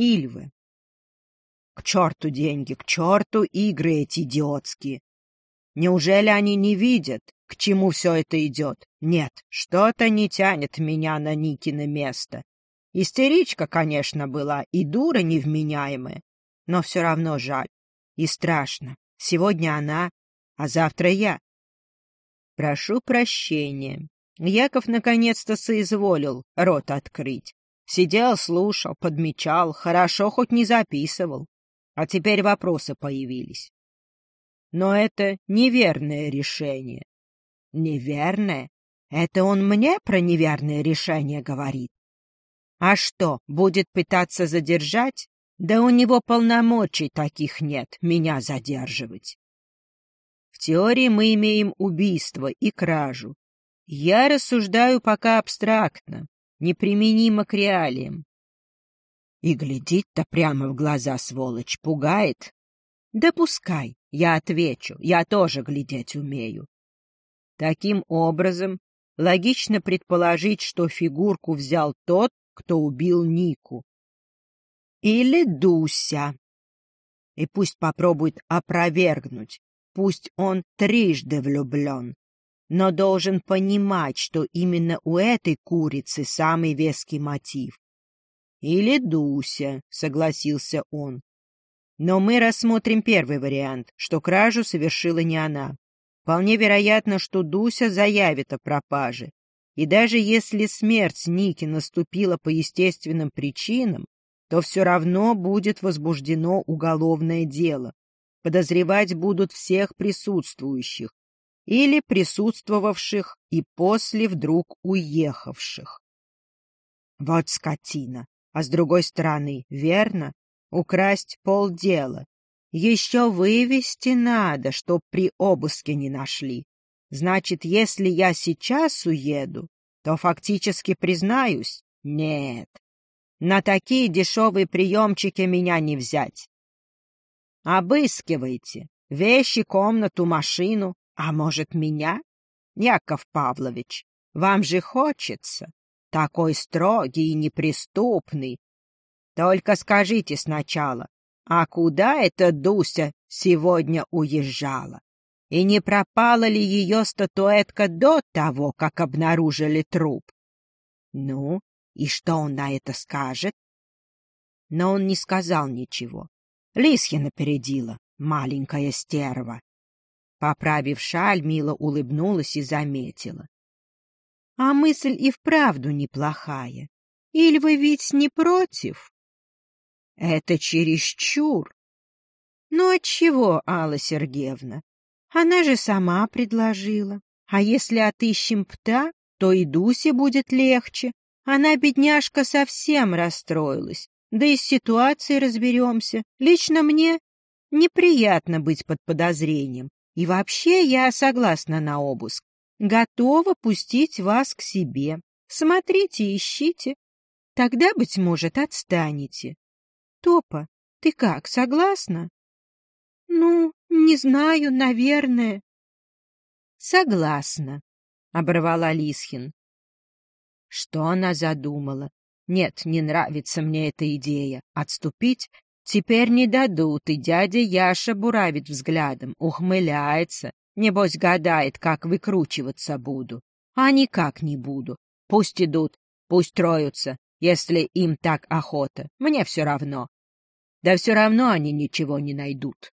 Ильвы. К черту деньги, к черту игры эти идиотские. Неужели они не видят, к чему все это идет? Нет, что-то не тянет меня на Никино место. Истеричка, конечно, была, и дура невменяемая, но все равно жаль. И страшно. Сегодня она, а завтра я. Прошу прощения. Яков наконец-то соизволил рот открыть. Сидел, слушал, подмечал, хорошо хоть не записывал. А теперь вопросы появились. Но это неверное решение. Неверное? Это он мне про неверное решение говорит. А что, будет пытаться задержать? Да у него полномочий таких нет, меня задерживать. В теории мы имеем убийство и кражу. Я рассуждаю пока абстрактно, неприменимо к реалиям. И глядит-то прямо в глаза, сволочь, пугает. Да пускай, я отвечу, я тоже глядеть умею. Таким образом, логично предположить, что фигурку взял тот, кто убил Нику. Или Дуся. И пусть попробует опровергнуть, пусть он трижды влюблен, но должен понимать, что именно у этой курицы самый веский мотив. Или Дуся, согласился он. Но мы рассмотрим первый вариант, что кражу совершила не она. Вполне вероятно, что Дуся заявит о пропаже. И даже если смерть Ники наступила по естественным причинам, то все равно будет возбуждено уголовное дело. Подозревать будут всех присутствующих или присутствовавших и после вдруг уехавших. Вот скотина. А с другой стороны, верно, украсть полдела. Еще вывести надо, чтоб при обыске не нашли. Значит, если я сейчас уеду, то фактически признаюсь, нет, на такие дешевые приемчики меня не взять. Обыскивайте вещи, комнату, машину, а может, меня? Яков Павлович, вам же хочется. Такой строгий и неприступный. Только скажите сначала, а куда эта Дуся сегодня уезжала? И не пропала ли ее статуэтка до того, как обнаружили труп? Ну, и что он на это скажет? Но он не сказал ничего. Лисья напередила, маленькая стерва. Поправив шаль, Мила улыбнулась и заметила. — А мысль и вправду неплохая. Или вы ведь не против? — Это чересчур. — Ну отчего, Алла Сергеевна? Она же сама предложила. А если отыщем пта, то и Дусе будет легче. Она, бедняжка, совсем расстроилась. Да и с ситуацией разберемся. Лично мне неприятно быть под подозрением. И вообще я согласна на обыск. Готова пустить вас к себе. Смотрите, ищите. Тогда, быть может, отстанете. Топа, ты как, согласна? Ну, не знаю, наверное. Согласна, — оборвала Лисхин. Что она задумала? Нет, не нравится мне эта идея. Отступить теперь не дадут, и дядя Яша буравит взглядом, ухмыляется. Небось, гадает, как выкручиваться буду. А никак не буду. Пусть идут, пусть троются, если им так охота. Мне все равно. Да все равно они ничего не найдут.